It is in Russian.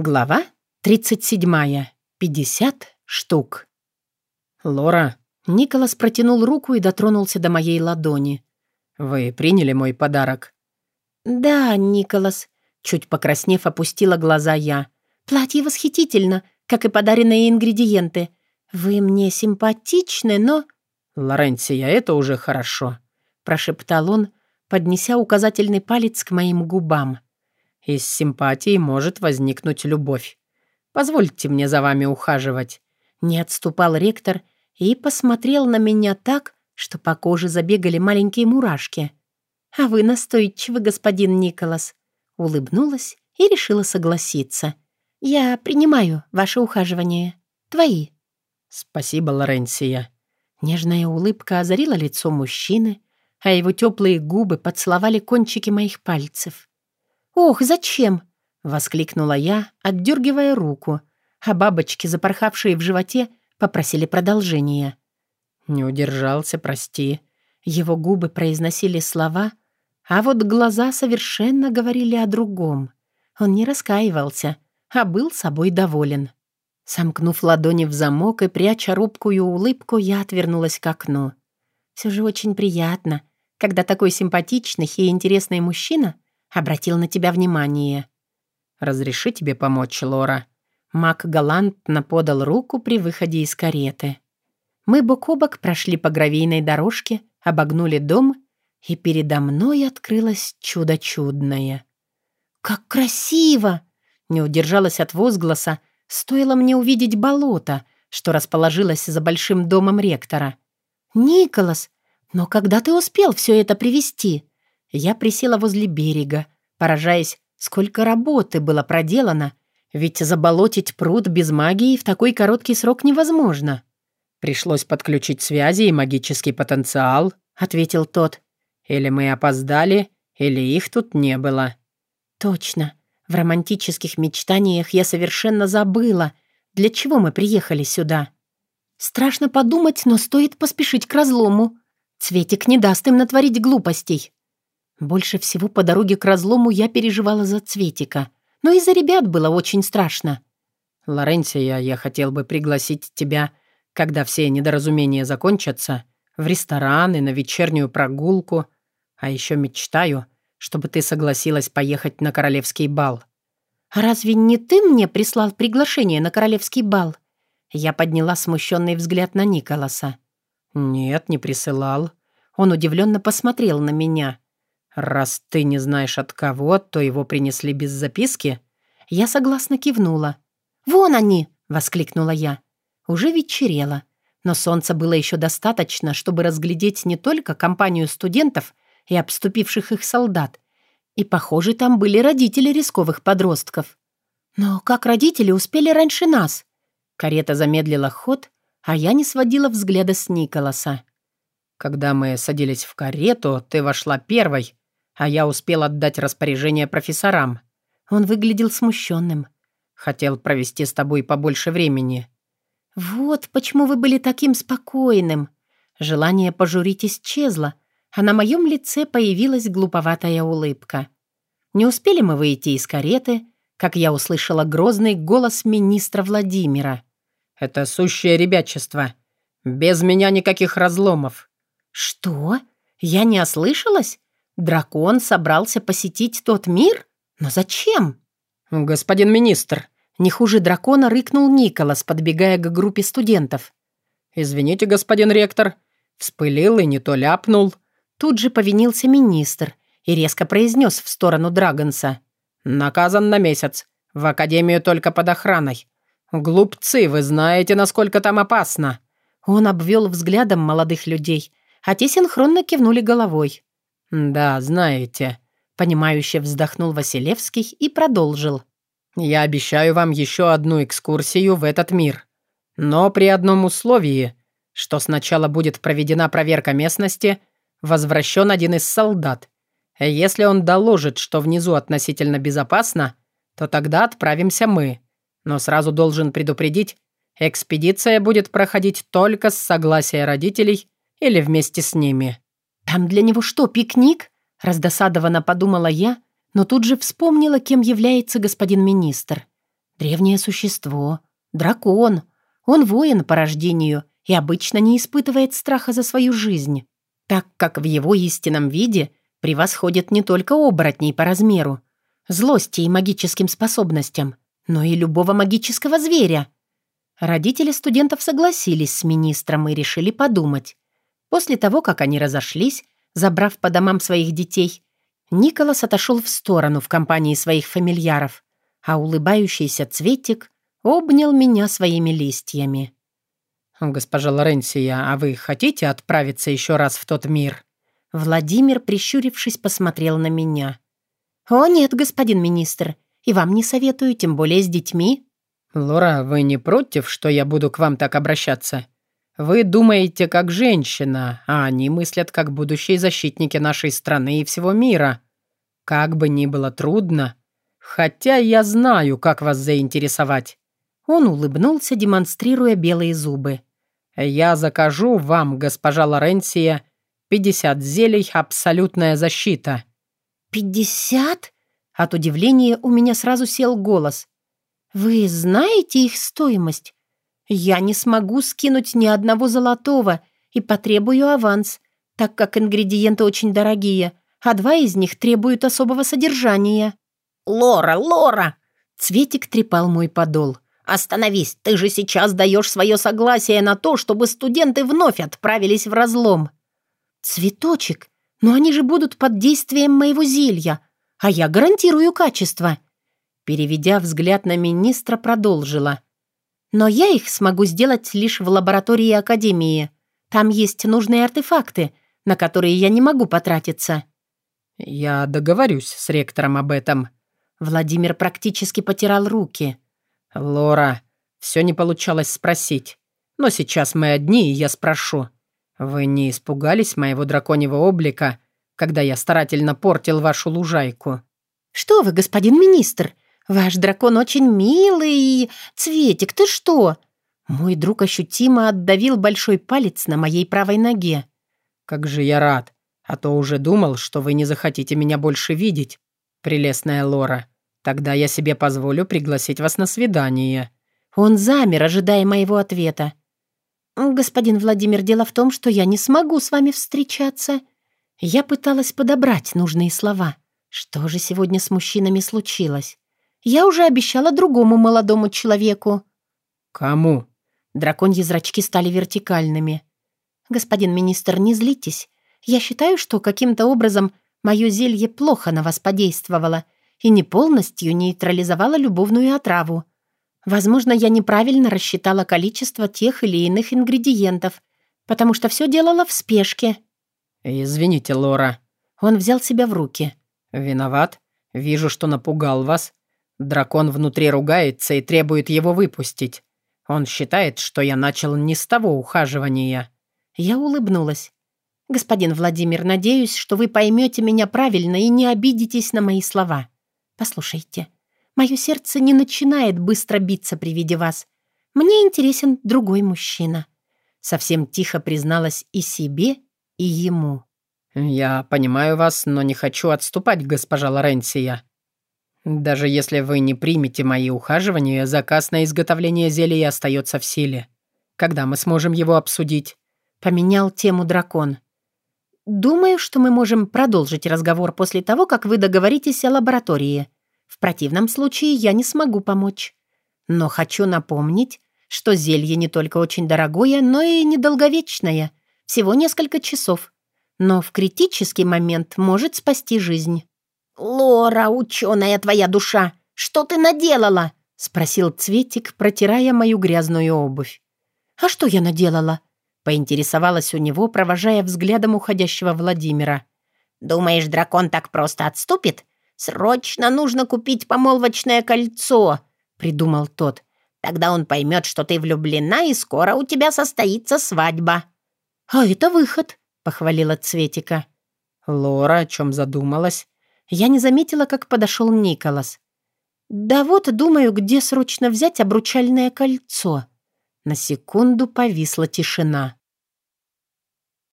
Глава 37. 50 штук. «Лора». Николас протянул руку и дотронулся до моей ладони. «Вы приняли мой подарок?» «Да, Николас», — чуть покраснев, опустила глаза я. «Платье восхитительно, как и подаренные ингредиенты. Вы мне симпатичны, но...» «Лоренция, это уже хорошо», — прошептал он, поднеся указательный палец к моим губам. Из симпатии может возникнуть любовь. Позвольте мне за вами ухаживать». Не отступал ректор и посмотрел на меня так, что по коже забегали маленькие мурашки. «А вы настойчивы, господин Николас», — улыбнулась и решила согласиться. «Я принимаю ваше ухаживание. Твои». «Спасибо, Лоренсия». Нежная улыбка озарила лицо мужчины, а его теплые губы поцеловали кончики моих пальцев. «Ох, зачем?» — воскликнула я, отдергивая руку, а бабочки, запорхавшие в животе, попросили продолжения. «Не удержался, прости». Его губы произносили слова, а вот глаза совершенно говорили о другом. Он не раскаивался, а был собой доволен. Сомкнув ладони в замок и пряча робкую улыбку, я отвернулась к окну. Все же очень приятно, когда такой симпатичный и интересный мужчина — обратил на тебя внимание. «Разреши тебе помочь, Лора?» Мак галантно подал руку при выходе из кареты. Мы бок о бок прошли по гравийной дорожке, обогнули дом, и передо мной открылось чудо чудное. «Как красиво!» Не удержалась от возгласа, стоило мне увидеть болото, что расположилось за большим домом ректора. «Николас, но когда ты успел все это привести? Я присела возле берега, поражаясь, сколько работы было проделано, ведь заболотить пруд без магии в такой короткий срок невозможно. «Пришлось подключить связи и магический потенциал», — ответил тот. «Или мы опоздали, или их тут не было». «Точно. В романтических мечтаниях я совершенно забыла, для чего мы приехали сюда. Страшно подумать, но стоит поспешить к разлому. Цветик не даст им натворить глупостей». Больше всего по дороге к разлому я переживала за Цветика. Но и за ребят было очень страшно. «Лоренция, я хотел бы пригласить тебя, когда все недоразумения закончатся, в ресторан и на вечернюю прогулку. А еще мечтаю, чтобы ты согласилась поехать на королевский бал». «А разве не ты мне прислал приглашение на королевский бал?» Я подняла смущенный взгляд на Николаса. «Нет, не присылал». Он удивленно посмотрел на меня. «Раз ты не знаешь от кого, то его принесли без записки?» Я согласно кивнула. «Вон они!» — воскликнула я. Уже вечерело, но солнца было еще достаточно, чтобы разглядеть не только компанию студентов и обступивших их солдат. И, похоже, там были родители рисковых подростков. Но как родители успели раньше нас? Карета замедлила ход, а я не сводила взгляда с Николаса. «Когда мы садились в карету, ты вошла первой а я успел отдать распоряжение профессорам. Он выглядел смущенным. Хотел провести с тобой побольше времени». «Вот почему вы были таким спокойным». Желание пожурить исчезло, а на моем лице появилась глуповатая улыбка. Не успели мы выйти из кареты, как я услышала грозный голос министра Владимира. «Это сущее ребячество. Без меня никаких разломов». «Что? Я не ослышалась? Дракон собрался посетить тот мир? Но зачем? «Господин министр!» Не хуже дракона рыкнул Николас, подбегая к группе студентов. «Извините, господин ректор». Вспылил и не то ляпнул. Тут же повинился министр и резко произнес в сторону Драгонса. «Наказан на месяц. В академию только под охраной. Глупцы, вы знаете, насколько там опасно». Он обвел взглядом молодых людей, а те синхронно кивнули головой. «Да, знаете», — понимающе вздохнул Василевский и продолжил. «Я обещаю вам еще одну экскурсию в этот мир. Но при одном условии, что сначала будет проведена проверка местности, возвращен один из солдат. Если он доложит, что внизу относительно безопасно, то тогда отправимся мы. Но сразу должен предупредить, экспедиция будет проходить только с согласия родителей или вместе с ними». «Там для него что, пикник?» — раздосадованно подумала я, но тут же вспомнила, кем является господин министр. Древнее существо. Дракон. Он воин по рождению и обычно не испытывает страха за свою жизнь, так как в его истинном виде превосходит не только оборотней по размеру, злости и магическим способностям, но и любого магического зверя. Родители студентов согласились с министром и решили подумать. После того, как они разошлись, забрав по домам своих детей, Николас отошел в сторону в компании своих фамильяров, а улыбающийся цветик обнял меня своими листьями. «Госпожа Лоренсия, а вы хотите отправиться еще раз в тот мир?» Владимир, прищурившись, посмотрел на меня. «О нет, господин министр, и вам не советую, тем более с детьми». «Лора, вы не против, что я буду к вам так обращаться? Вы думаете как женщина, а они мыслят как будущие защитники нашей страны и всего мира. Как бы ни было трудно, хотя я знаю, как вас заинтересовать». Он улыбнулся, демонстрируя белые зубы. «Я закажу вам, госпожа Лоренсия, 50 зелий «Абсолютная защита». «Пятьдесят?» От удивления у меня сразу сел голос. «Вы знаете их стоимость? Я не смогу скинуть ни одного золотого и потребую аванс, так как ингредиенты очень дорогие, а два из них требуют особого содержания». «Лора, Лора!» Цветик трепал мой подол. «Остановись, ты же сейчас даешь свое согласие на то, чтобы студенты вновь отправились в разлом». «Цветочек, но они же будут под действием моего зелья, а я гарантирую качество». Переведя взгляд на министра, продолжила. «Но я их смогу сделать лишь в лаборатории Академии. Там есть нужные артефакты, на которые я не могу потратиться». «Я договорюсь с ректором об этом». Владимир практически потирал руки. «Лора, все не получалось спросить. Но сейчас мы одни, и я спрошу. Вы не испугались моего драконьего облика, когда я старательно портил вашу лужайку?» «Что вы, господин министр, ваш дракон очень милый. Цветик, ты что?» Мой друг ощутимо отдавил большой палец на моей правой ноге. «Как же я рад, а то уже думал, что вы не захотите меня больше видеть, прелестная Лора. Тогда я себе позволю пригласить вас на свидание». Он замер, ожидая моего ответа. «Господин Владимир, дело в том, что я не смогу с вами встречаться». Я пыталась подобрать нужные слова. Что же сегодня с мужчинами случилось? Я уже обещала другому молодому человеку. «Кому?» Драконьи зрачки стали вертикальными. «Господин министр, не злитесь. Я считаю, что каким-то образом мое зелье плохо на вас подействовало и не полностью нейтрализовала любовную отраву. Возможно, я неправильно рассчитала количество тех или иных ингредиентов, потому что все делала в спешке. «Извините, Лора». Он взял себя в руки. «Виноват. Вижу, что напугал вас. Дракон внутри ругается и требует его выпустить. Он считает, что я начал не с того ухаживания». Я улыбнулась. «Господин Владимир, надеюсь, что вы поймете меня правильно и не обидитесь на мои слова. Послушайте, мое сердце не начинает быстро биться при виде вас. Мне интересен другой мужчина». Совсем тихо призналась и себе, и ему. «Я понимаю вас, но не хочу отступать, госпожа Лоренсия. Даже если вы не примете мои ухаживания, заказ на изготовление зелья остается в силе. Когда мы сможем его обсудить?» Поменял тему дракон. «Думаю, что мы можем продолжить разговор после того, как вы договоритесь о лаборатории. В противном случае я не смогу помочь. Но хочу напомнить, что зелье не только очень дорогое, но и недолговечное. Всего несколько часов. Но в критический момент может спасти жизнь». «Лора, ученая твоя душа, что ты наделала?» — спросил Цветик, протирая мою грязную обувь. «А что я наделала?» Поинтересовалась у него, провожая взглядом уходящего Владимира. «Думаешь, дракон так просто отступит? Срочно нужно купить помолвочное кольцо!» — придумал тот. «Тогда он поймет, что ты влюблена, и скоро у тебя состоится свадьба». «А это выход», — похвалила Цветика. «Лора о чем задумалась?» Я не заметила, как подошел Николас. «Да вот, думаю, где срочно взять обручальное кольцо». На секунду повисла тишина.